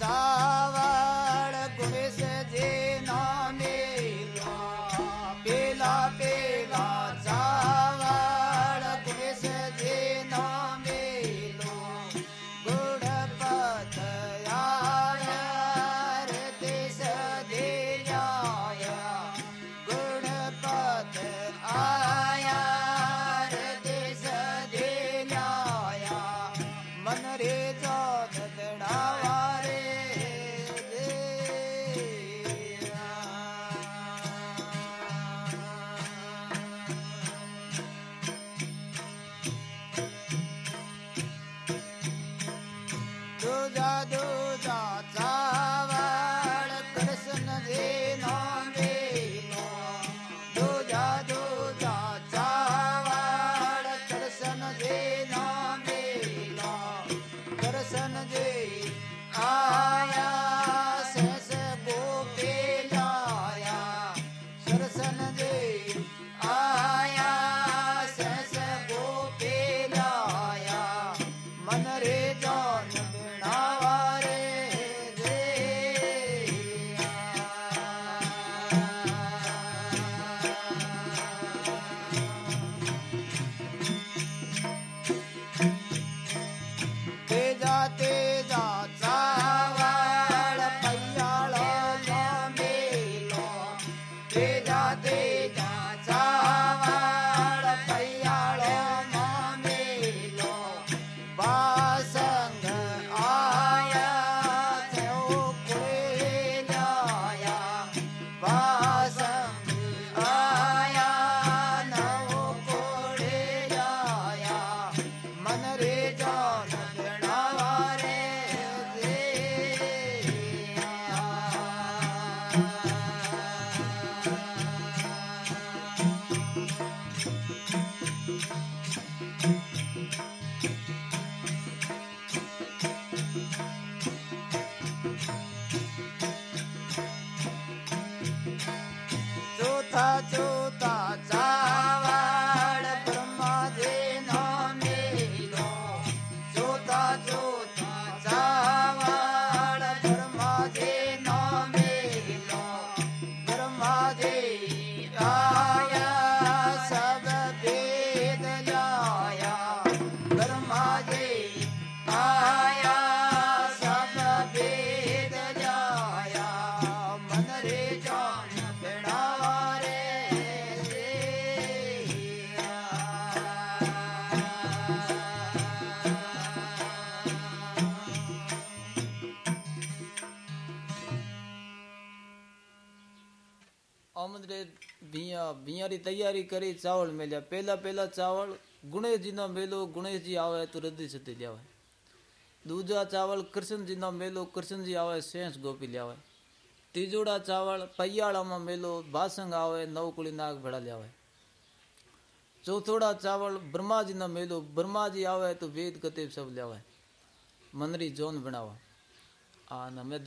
time. तैयारी करी चावल मेलिया पहला पहला चावल गुणेश जी नो मेलो गुणेश जी आवे तो हृदय सती लियावे दूजा चावल कृष्ण जी नो मेलो कृष्ण जी आवे शेष गोपी लियावे तीजोड़ा चावल पैयाड़ा में मेलो बासंग आवे नवकुली नाग भड़ा लियावे चौथोड़ा चावल ब्रह्मा जी नो मेलो ब्रह्मा जी आवे तो वेद कते सब लियावे मनरी जोन बनावा आ न मैं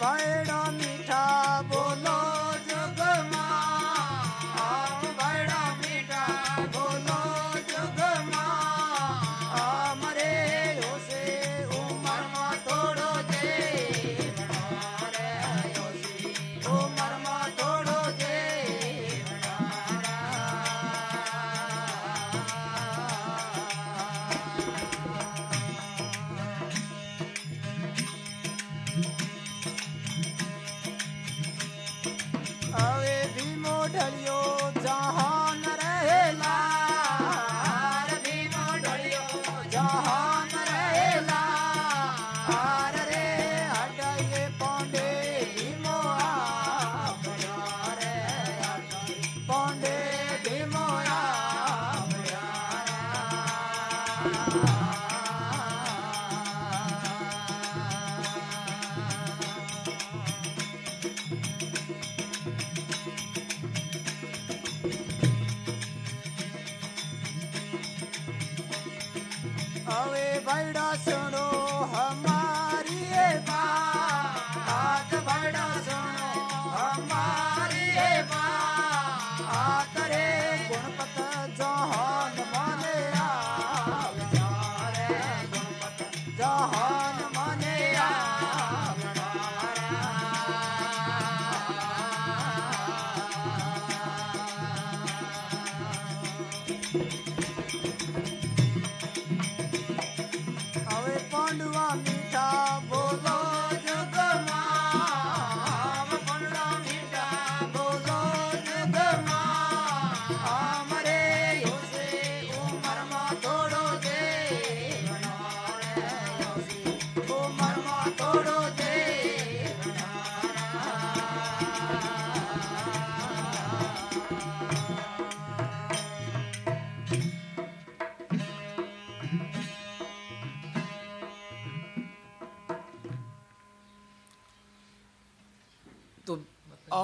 जोन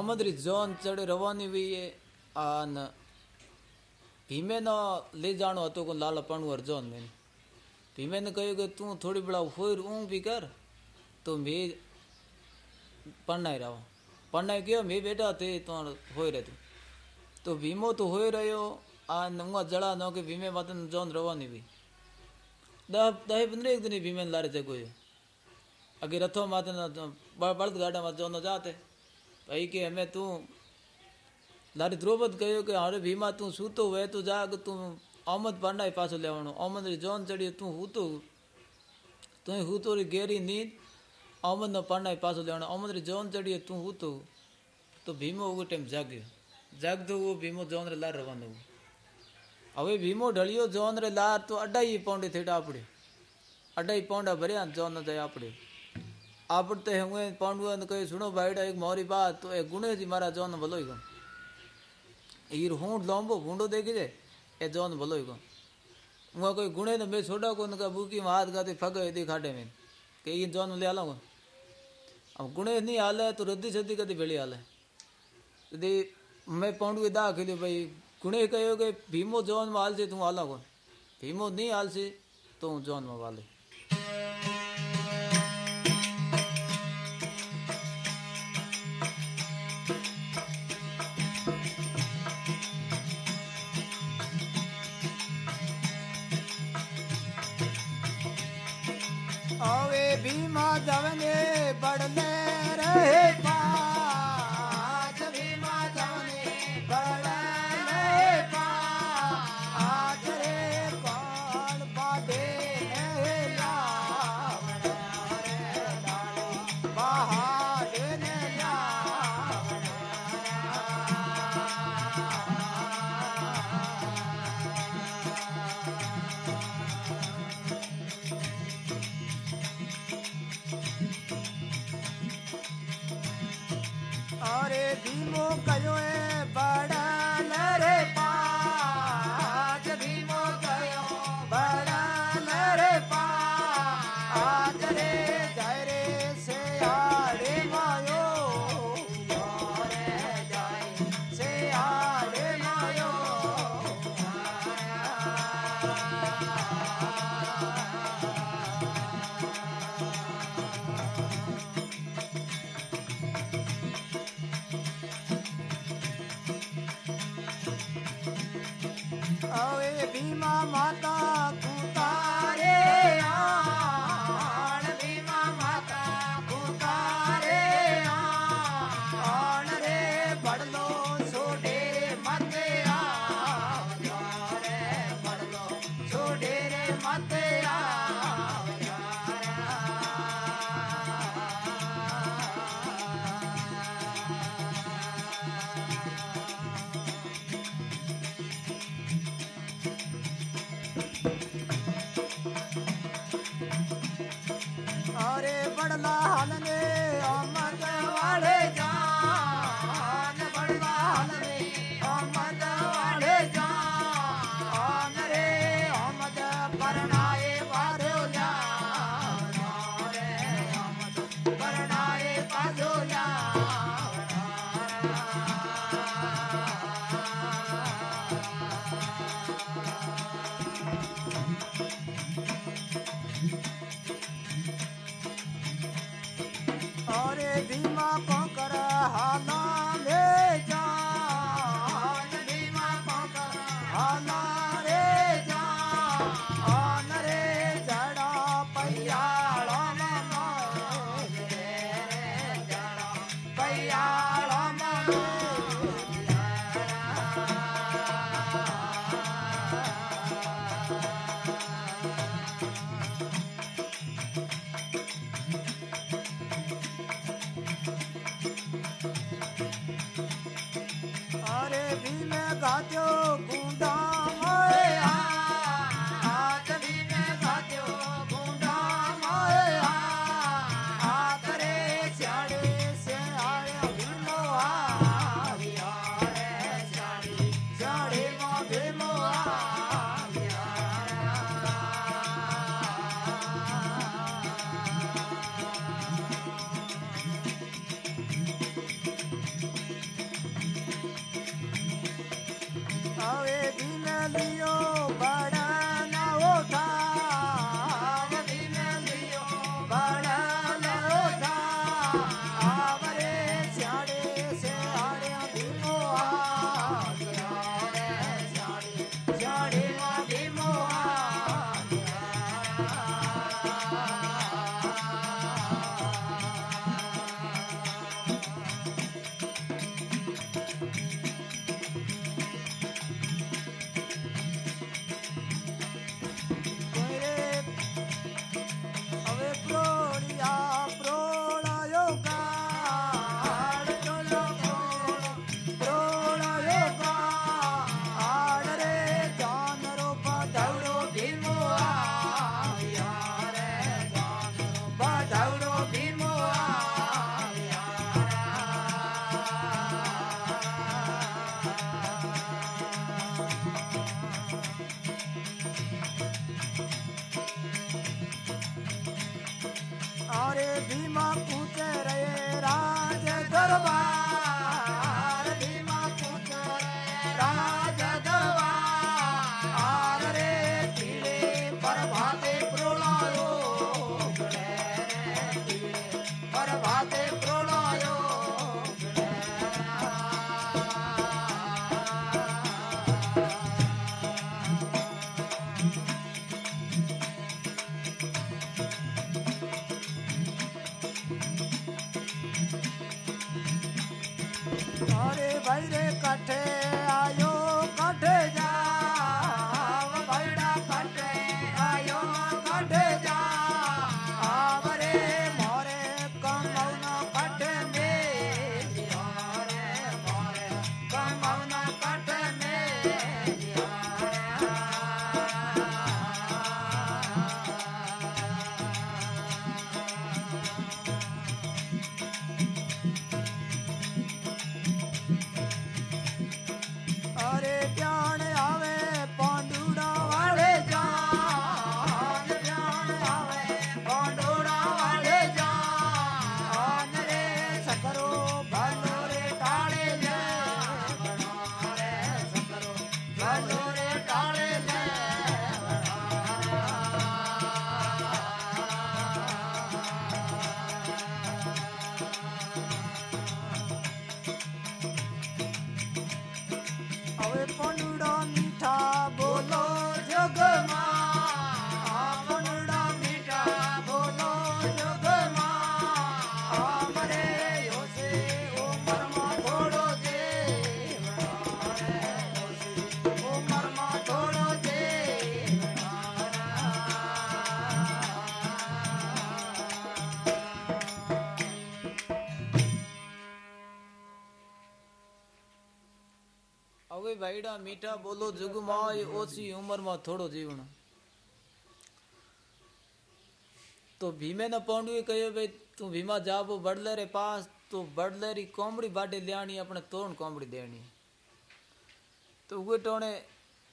આમદરી જોન ચડે રવાની વીએ. આન ભીમેનો લઈ જાણો હતો કે લાલા પણવર જોન મેં ભીમેને કહ્યું કે તું થોડી બેડા હોર ઊંઘ બી કર. તો મેં પરણાઈ રહ્યો. પરણાઈ ગયો, મેં બેટા તે તો હોય રહેતું તો. ભીમો તો હોય રહ્યો આ નંગા જળા ન કે ભીમે માતા જોન રવાની વી. દહ દહ પંદર દિન ભીમે લારે જગોયો અગે રથો માથે બળદ ગાડામાં જોનો જાતે. ભાઈ કે અમે તું લારી દ્રૌપદ કહ્યું કે અરે ભીમા, તું સૂતો હોય તું જાગ, તું અહમદ પાંડાય પાછું લેવાનું. અહમદ જોન ચડ્યું, તું હૂતો તું હૂતો રી ગેરી નીંદ, અહમદનો પાંડાય પાછું લેવાનું. અહમદ જોન ચડીએ તું હૂતો તો ભીમો ઉગો ટાઈમ જાગ્યો. જાગતો वो ભીમો જોન રે લાર રવાનો હવે ભીમો ઢળ્યો જોન રે લાર, તો અઢાઈ પાઉન્ડે થેડા આપણે અઢાઈ પાઉન્ડા ભર્યા જોન જાય આપડે. आपड़ते हुए पांडुआ ने कही, सुनो भाईड़ा, एक मोरी बात तो एक गुणे जी मारा जोन भलो ही ईर हूंड लंबो भूंडो देखी जे ए जोन भलो ही वहाँ कोई गुणे ने मैं छोड़ा कोन का बुकी हाथ गाते फग गए दी खाटे में। के ई ले आला कोन अब गुणे नहीं आले तो रद्दी सद्दी कदी भेली आले यदि मैं पांडुए दा खेलियो, भाई, गुणे कहो कि भीमो जोन में आल से तू आला कोन भीमो नहीं आल से तो जोन में वाले। ਹੋਵੇ ਭੀਮਾ ਦਵਨੇ ਬੜਨੇ ਰਹੇ ਪਾ primo cayó en अरे भाई रे कठे आयो कठे जा હવે ભાઈડા મીઠા બોલો જુગમાં ઓછી ઉંમરમાં થોડો જીવણ તો ભીમે ને પાંડવે કહ્યું ભાઈ તું ભીમા જાબો બડલે રે પાસ તો બડલેરી કોમડી બાટે લેણી આપણે તોણ કોમડી દેણી તો ઉગે ટોણે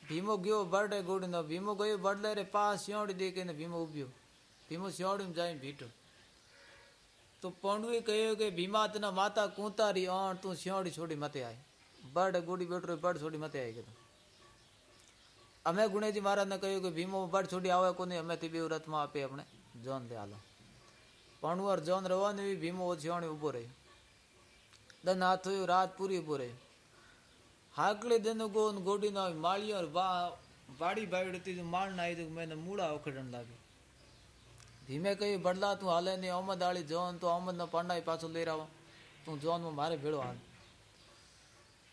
ભીમો ગયો બરડે ગોડીનો ભીમો ગયો બડલે રે પાસ શિયોડી દે કે ભીમો ઉભ્યો ભીમો શિયોડીમાં જઈને ભીટો તો પાંડવે કહ્યું કે ભીમા તના માતા કૂંતારી અણ તું શિયોડી છોડી મતે આય બર્ડ ગુડી બેઠો બર્ડ છોડી મતે આવી ગયો અમે ગુણેજી મહારાજને કહ્યું કે ભીમો બર્ડ છોડી આવે કોને? અમે તે બે રથમાં આપે આપણે. જોન દે હાલો. પણવર જોન રવાનું એવી ભીમો છિયાણી ઊભો રહ્યો. દન હાથ થયું, રાત પૂરી ઊભો રહ્યો. હાકલી દેનું ગોન ગોડી ના માળીઓ વાડી ભાવી હતી માળ ના આવી મેં મૂળા ઓખડણ લાગી ધીમે કહ્યું બદલા તું હાલે નહીં અમદ આળી જોન, તો અહમદ નો પાંડાઈ પાછો લઈ રહ્યો તું જોનમાં મારે ભેળો હાલ.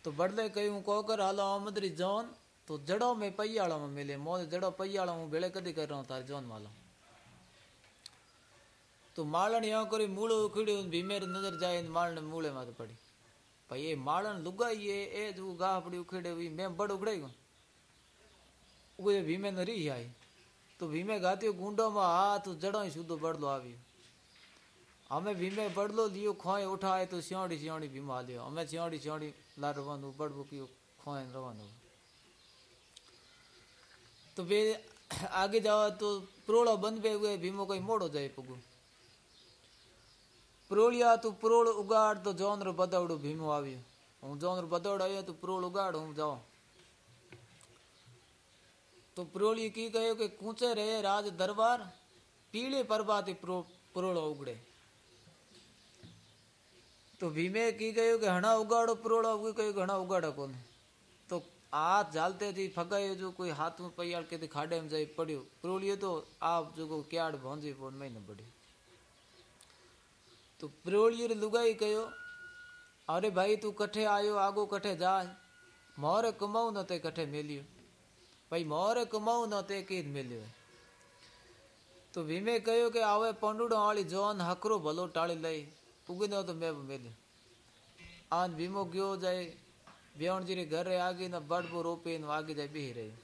તો બળદે કહ્યું, કોકર હાલો અમદરી જોન. તો જડો મેં પૈયાળામાં મેલે મોજ, જડો પૈયાળા હું ભેળે કદી કરી તાર જોન માલો તો માળણ યો કરી મૂળ ઉખડ્યું ભીમેર નજર જાય ને માળણ મૂળે માં પડી. ભાઈ એ માળણ લુગાઈએ એ જ ગાહ પડી ઉખેડે મેં બળ ઉખડાઈ ગયો. ઉગે ભીમે ન રહી આઈ તો ભીમે ગાતી ગુંડોમાં હાથ જડો સુધો બળદો આવ્યો. हमें भीमे बड़लो लियो, खोए उठाए तो सियोड़ी सियोड़ी भीमा लियो। हमें सियोड़ी सियोड़ी ला रवानू, बड़बू की खोए रवानू। तो वे आगे जाओ तो प्रोड़ो बंद पे हुए, भीमो कोई मोड़ो जाए पुगु। प्रोलिया तू तो प्रोड़ उगाड़ तो जौन रो बदौड़ो भीमो आवियो। हूँ जौन रो बदौड़ आयो तो प्रोड़ उगाड़, हूँ जाओ। तो प्रोली की कहो कि कूचे रहे राज दरबार, पीले पर्वा प्रो प्रोड़ो उगड़े। તો ભીમે કી કહ્યું કે હણા ઉગાડો પ્રોળો ઉગી કહ્યું કે હણા ઉગાડો કોને તો આ ચાલતે થી ફગાયો જો કોઈ હાથમાં પૈયાળ કે ખાડે એમ જઈ પડ્યું પ્રોળીએ તો આ જો ક્યાડ ભોંજી ફોન મહિને પડ્યું તો પ્રોળીએ લુગાઈ કયો અરે ભાઈ તું કઠે આયો આગો કઠે જા મોરે કમાવું ન તે કઠે મેલ્યું ભાઈ મોરે કમાવું ન તે કીધ મેલ્યું તો ભીમે કહ્યું કે આવે પંડુડો વાળી જોન હકરો ભલો ટાળી લઈ ઉગી ન તો મેં મેલ્યું આન ભીમો ગયો જાય બેવણજીની ઘરે આગીને બડબો રોપીને વાગી જાય, બેહી રહી.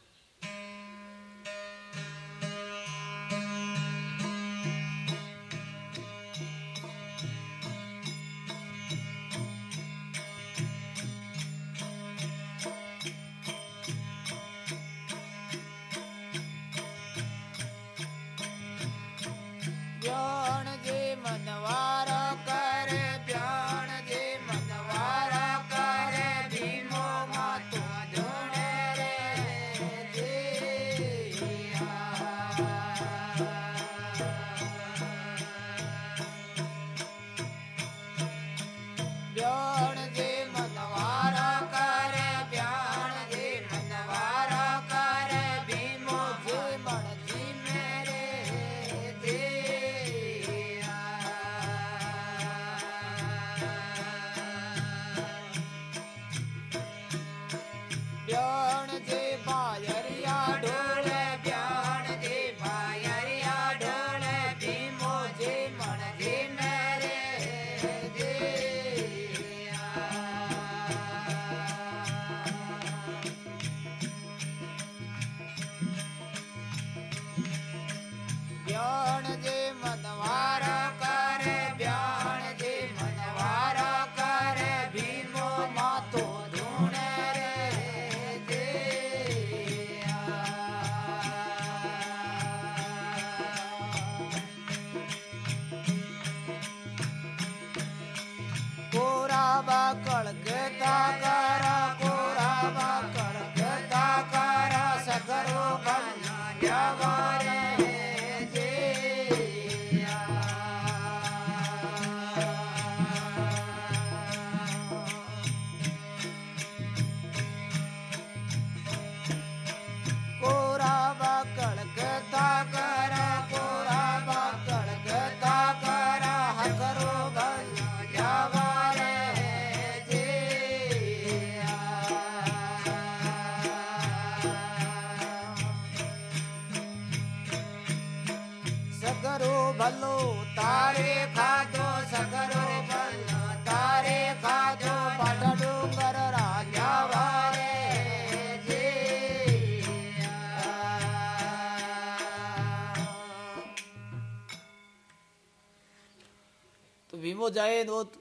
જાય ને ઓત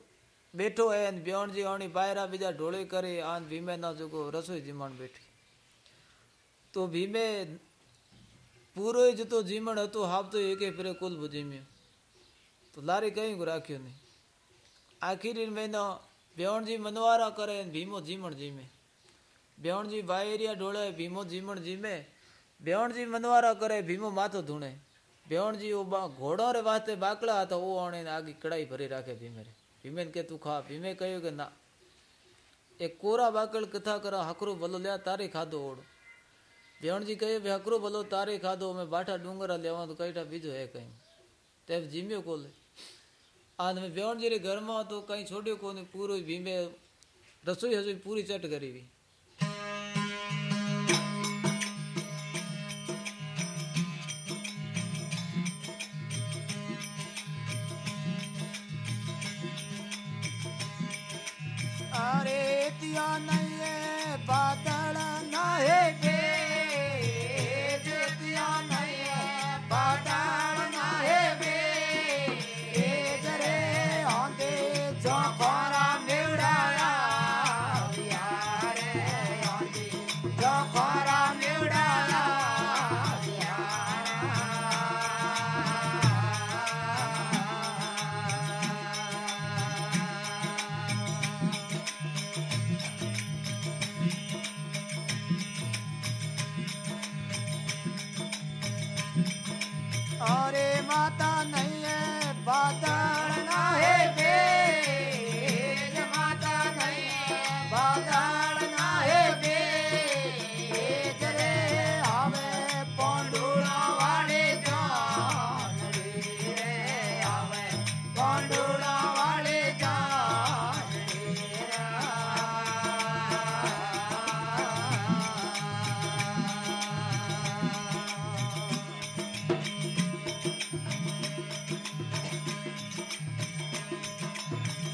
બેઠો હે ને બેવણજી વાણી બાયરા બીજા ઢોળે કરી આન ભીમે ના જોગો રસોઈ જીમણ બેઠી તો ભીમે પૂરો જતો જીમણ હતો હાફ તો એકે ફેરે કુલ જીમ્યો તો લારી કઈ રાખ્યો નહીં આખીરી મહિનો બેવણજી મનવારા કરે ને ભીમો જીમણ જીમે બેવણજી બાયરિયા ઢોળે ભીમો જીમણ જીમે બેવણજી મનવારા કરે ભીમો માથો ધૂણે બેવણજી ઓ બા ઘોડો રે વાતે બાકડા હતા ઓ આણે આગી કડાઈ ભરી રાખે ભીમે રે ભીમે કે તું ખા ભીમે કહ્યું કે ના એ કોરા બાકડ કથા કરા હકરો ભલો લ્યા તારે ખાધો ઓળો બેવણજી કહે ભાઈ હકરો ભલો તારે ખાધો અમે બાઠા ડુંગરા લેવા તો કઈટા બીજો હે કઈ તે જીમ્યો કોલે આ તમે બેવણજી રે ઘરમાં તો કઈ છોડ્યો કોને પૂરો ભીમે રસોઈ હસોઈ પૂરી ચટ કરી on. I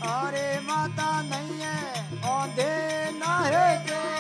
अरे माता नहीं है ना है के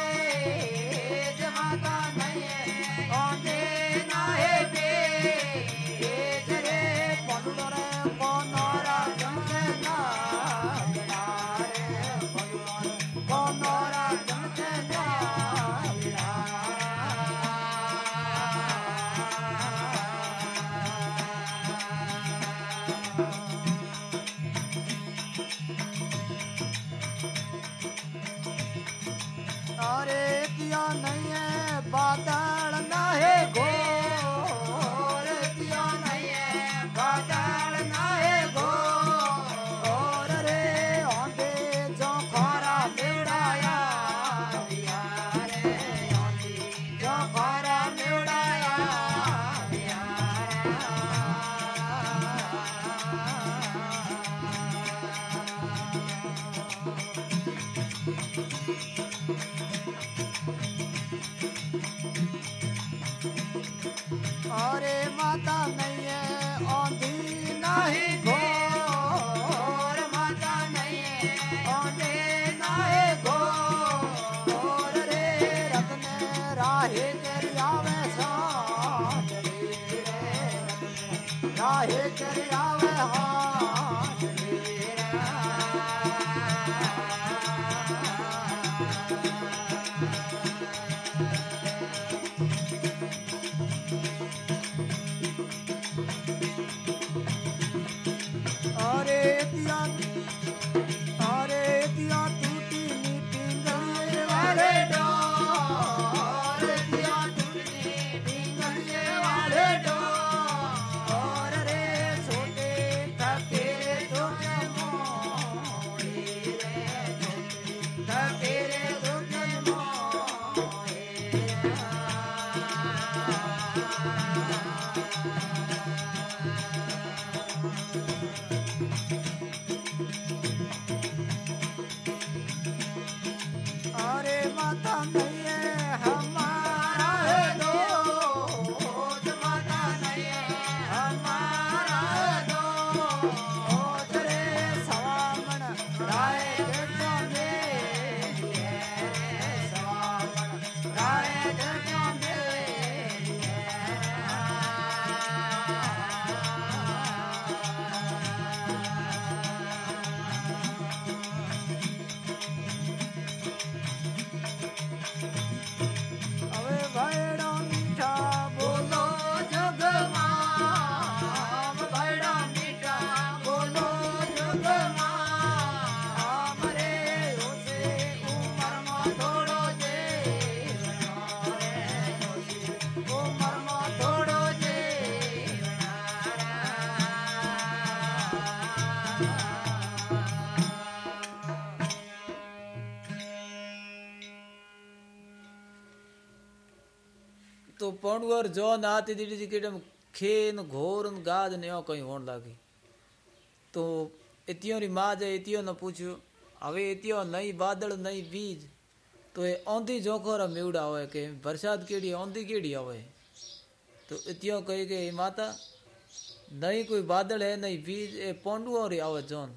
तो पंडवर जो नाती दीदी जी केडम खेन घोर गाज ने कहीं होने लागी। तो इतियो री माँ जे इतियो न पूछ्यो હવે इतियो नहीं बादल नहीं बीज तो ये औंधी जोखो रा मेवड़ा होए के, बरसात केड़ी, औंधी केड़ी होए? तो इतियो कहे के माता नहीं कोई बादल है नहीं बीज, ए पोंडुओ री आवे जोन।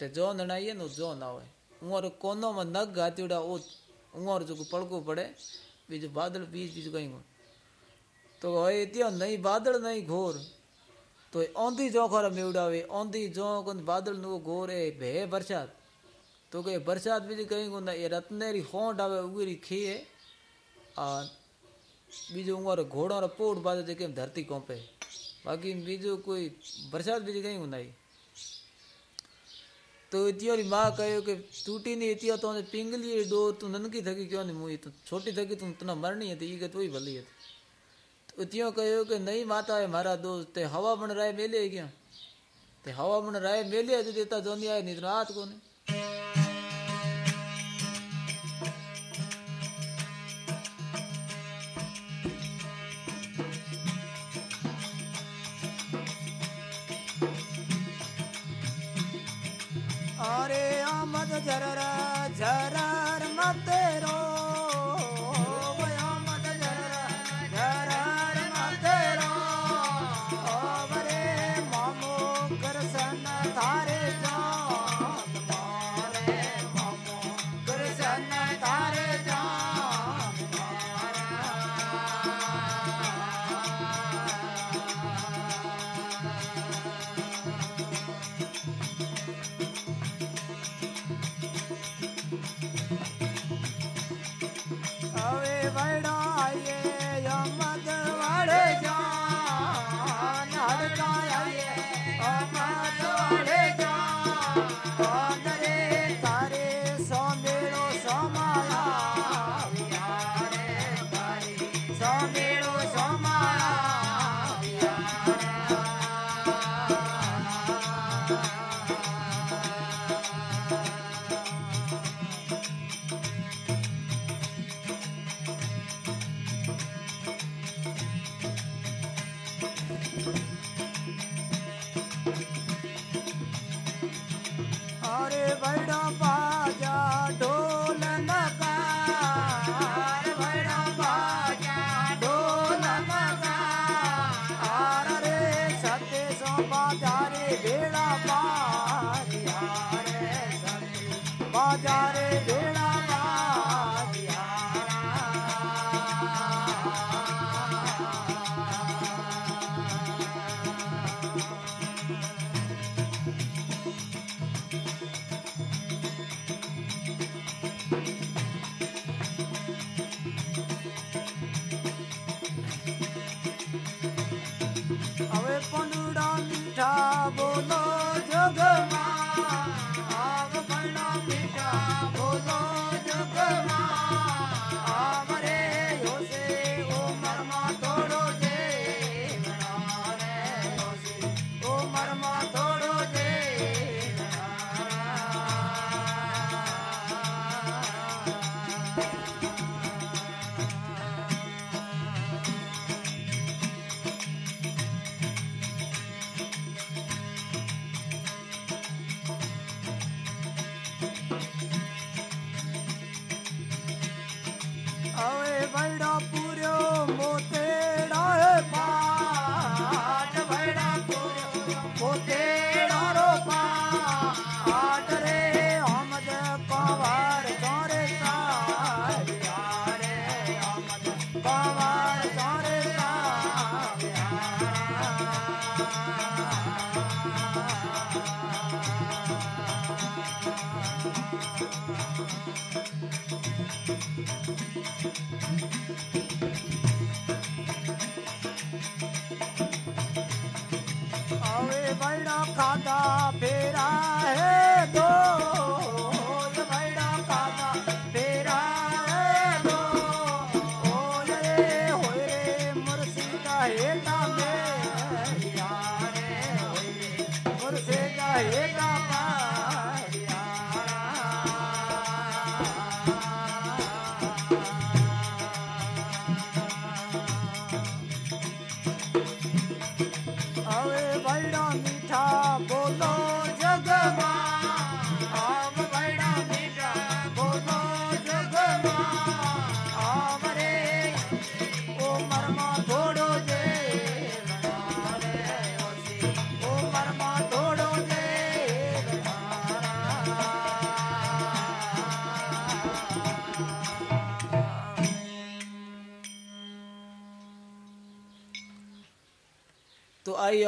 ते जोन नाइए नो जोन आवे। उंगर कोनो में नग गात्योड़ा ओ उंगर जो पड़को पड़े, बीजो बादल, बीज बीज कहीं तो ये त्यों नहीं बादल नहीं घोर। तो ओंधी जो खरा में उड़ावे औंधी जो बादल नो घोर है भे बरसात। तो कहे, बरसात भी जी कहीं ना ये रत्नेरी खोट आवे उगेरी खी है। आ बीजो उंगर घोड़ा रे पोट बाद जे के धरती कोपे। बाकी बीजो कोई बरसात भी जी कहीं ना तो इतियोरी माँ कहे कि टूटी नहीं इतिया तो पिंगली डो तू ननकी थकी क्यों नहीं मुई तो छोटी थकी तुम इतना मरनी है तो ये तो ही भली है ત્યો કહ્યું કે નહીં માતા મારા દોસ્ત તે હવા પણ રાય મેલી ગયા તે હવા પણ રાય મેલી જ દેતા જોની આવે નહીં રાત કોને અરે આમદ જરા જરા अरे बड़ा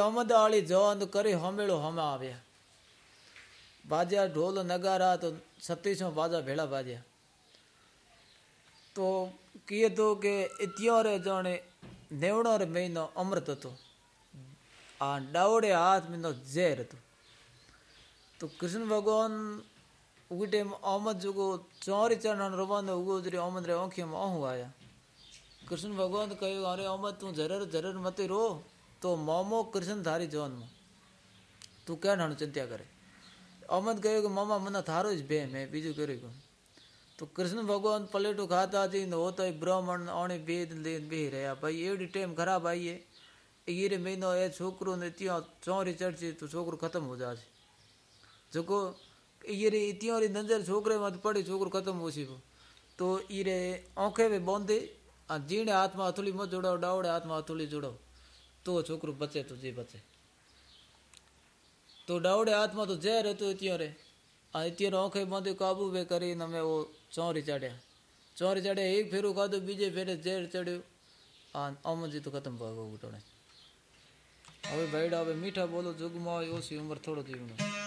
તો આઈ અમદાવાળી જવાન કરી હમેળો હમે આવ્યા બાજ્યા ઢોલ નગારા તો સત્તીસો બાજા ભેળા બાજ્યા તો કીએ તો કે અત્યારે જાણે નેવડો રે મહિનો અમૃત હતો આ ડાવડે હાથ મહિનો ઝેર હતું તો કૃષ્ણ ભગવાન ઉગી ટાઈમ અહમદ જુગો ચોરી ચરણ રવાનો ઉગો જરી અહમદ રે આંખીમાં અહું આયા કૃષ્ણ ભગવાન કહ્યું અરે અહમદ તું જરર જરર મતી રો તો મોમો કૃષ્ણ ધારી જવાનમાં. તું ક્યાં નાનું ચિંતા કરે? અમદ કહ્યું કે, મામા, મને થારું જ બે મેં બીજું કર્યું કહ્યું તો કૃષ્ણ ભગવાન પલેટું ખાતા હતી ને હોતો બ્રાહ્મણ ઓણે બે લઈને બે રહ્યા. ભાઈ, એવડી ટાઈમ ખરાબ આવીએ એ રે મહિનો એ છોકરો ને ત્યાં ચોરી ચડશે તો છોકરો ખતમ હો જશે. જોકો ઈરે ત્યાં નજર છોકરે પડી, છોકરો ખતમ ઓછી તો ઈરે આંખે બોંધે આ જીણે હાથમાં હથુલી મત જોડાવ, ડાવડે હાથમાં હથુલી જોડાવ. તો છોકરું બચે તો જે બચે તો ડાવડે હાથમાં તો ઝેર હતું અત્યારે. આ અત્યારે આંખે બાંધી કાબુ બે કરીને અમે ઓ ચોરી ચડ્યા. ચોરી ચડ્યા, એક ફેરું ખાધું, બીજે ફેરે ઝેર ચડ્યું. આ અમજી તો ખતમ ભાગો ઉઠોણે હવે ભાઈડા, હવે મીઠા બોલો, જુગમાં ઓછી ઉંમર થોડો જીવનો.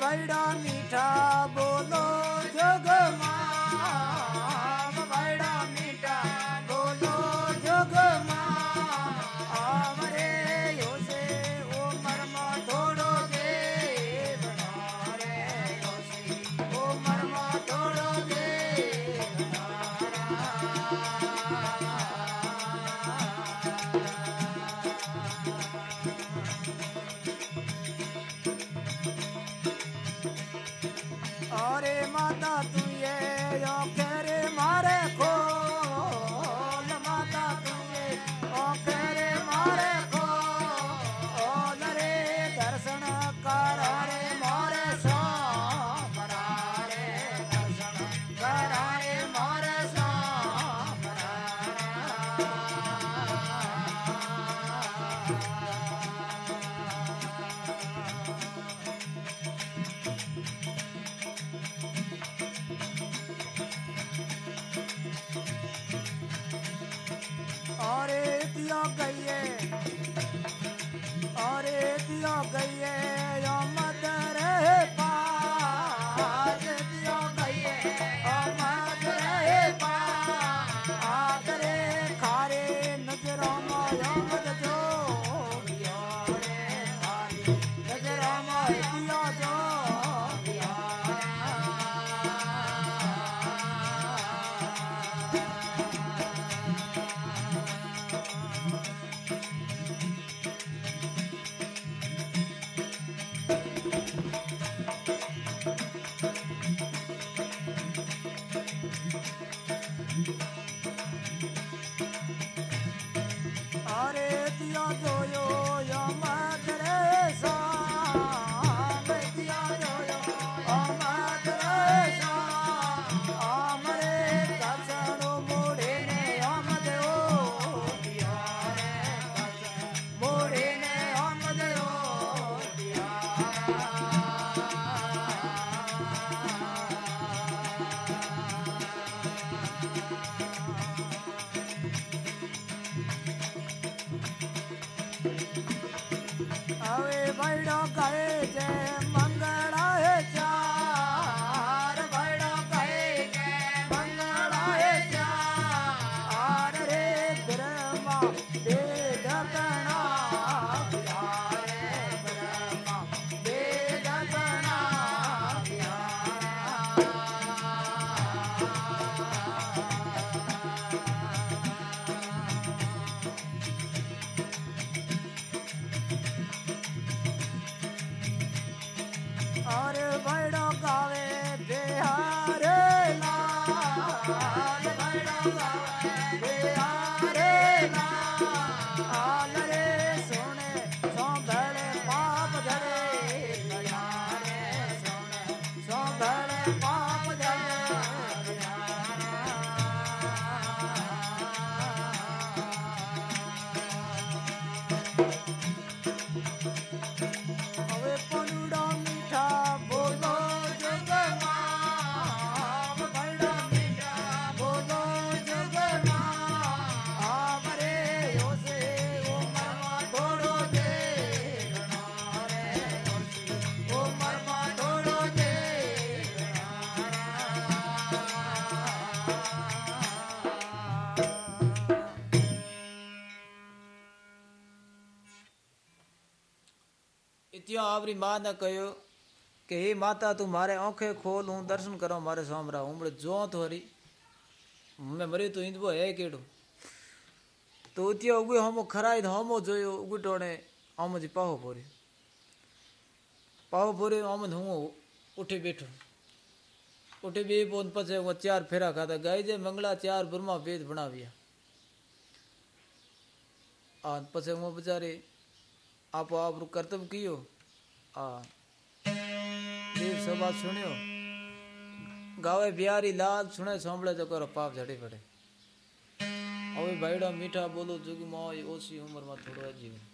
bairami tabo ત્યાં આપણી માને કહ્યું કે હે માતા તું મારે આંખે ખોલ હું દર્શન કરવા મારે સાંભળા હું જો તો હરી મેં મરી તો ઈંદબો હે કેડું તો ત્યાં ઉગી હમો ખરાઈ હમો જોયો ઉગટોણે આમજી પાહો ભર્યો પાહો ભર્યો આમ હું ઉઠી બેઠો ઉઠી બે પોન પછી હું ચાર ફેરા ખાતા ગાય જે મંગળા ચાર ભરમાં વેદ ભણાવ્યા આ પછી હું બચારી આપો આપણું કર્તવ્ય કયો આ દેવ સભા સુણ્યો. ગાવે બિહારી લાલ સુણે સાંભળે તો કરો પાપ ઝડી પડે. હવે ભાઈડા મીઠા બોલો જુગમાં ઓછી ઉંમરમાં થોડો જીવન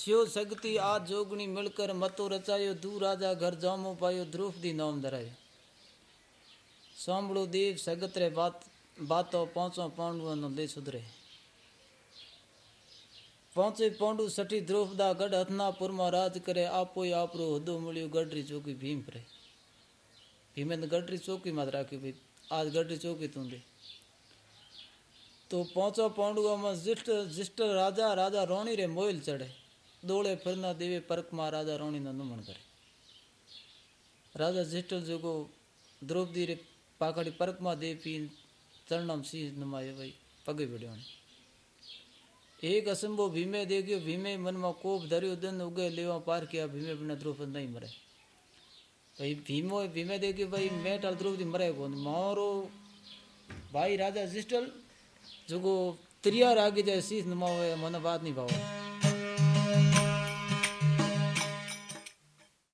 स्यो सगती आज जोगणी मिलकर मतो रचायो दू राजा घर जामो पायो द्रौपदी नाम धरायो સાંભળો દેવ સગતરે વાત બાતો પાંચો પાંડવોનો દે સુધરે પાંચે પાંડુ સઠી દ્રૌપદા ગઢ હથનાપુરમાં રાજ કરે આપો આપણો હદો મળ્યો ગઢરી ચોકી ભીમ ફરે ભીમે તો ગઢરી ચોકીમાં જ રાખ્યું ભાઈ આજ ગઢરી ચોકી તું દે તો પાંચો પાંડવોમાં જિષ્ટ જિષ્ટ રાજા રાજા રોણી રે મોઇલ ચડે દોળે ફરના દેવે પરકમાં રાજા રોણીનો નમન કરે રાજા જિષ્ટલ જોગો દ્રૌપદી રે પાકડી પરકમાં દે પી ચરણમ સિંહ નમાયો ભાઈ પગે પડ્યો એક અસંભો ભીમે દેખ્યો ભીમે મનમાં કોપ ધર્યો દન ઉગે લેવા પાર કિયા ભીમે પણ દ્રૌપદ નહીં મરે ભાઈ ભીમો ભીમે દેખ્યો ભાઈ મેટાલ દ્રૌપદી મરે કોણ મારો ભાઈ રાજા જિષ્ટલ જોગો ત્રિયા રાગી જાય શીશ નમાવે મને વાત નહીં ભાવે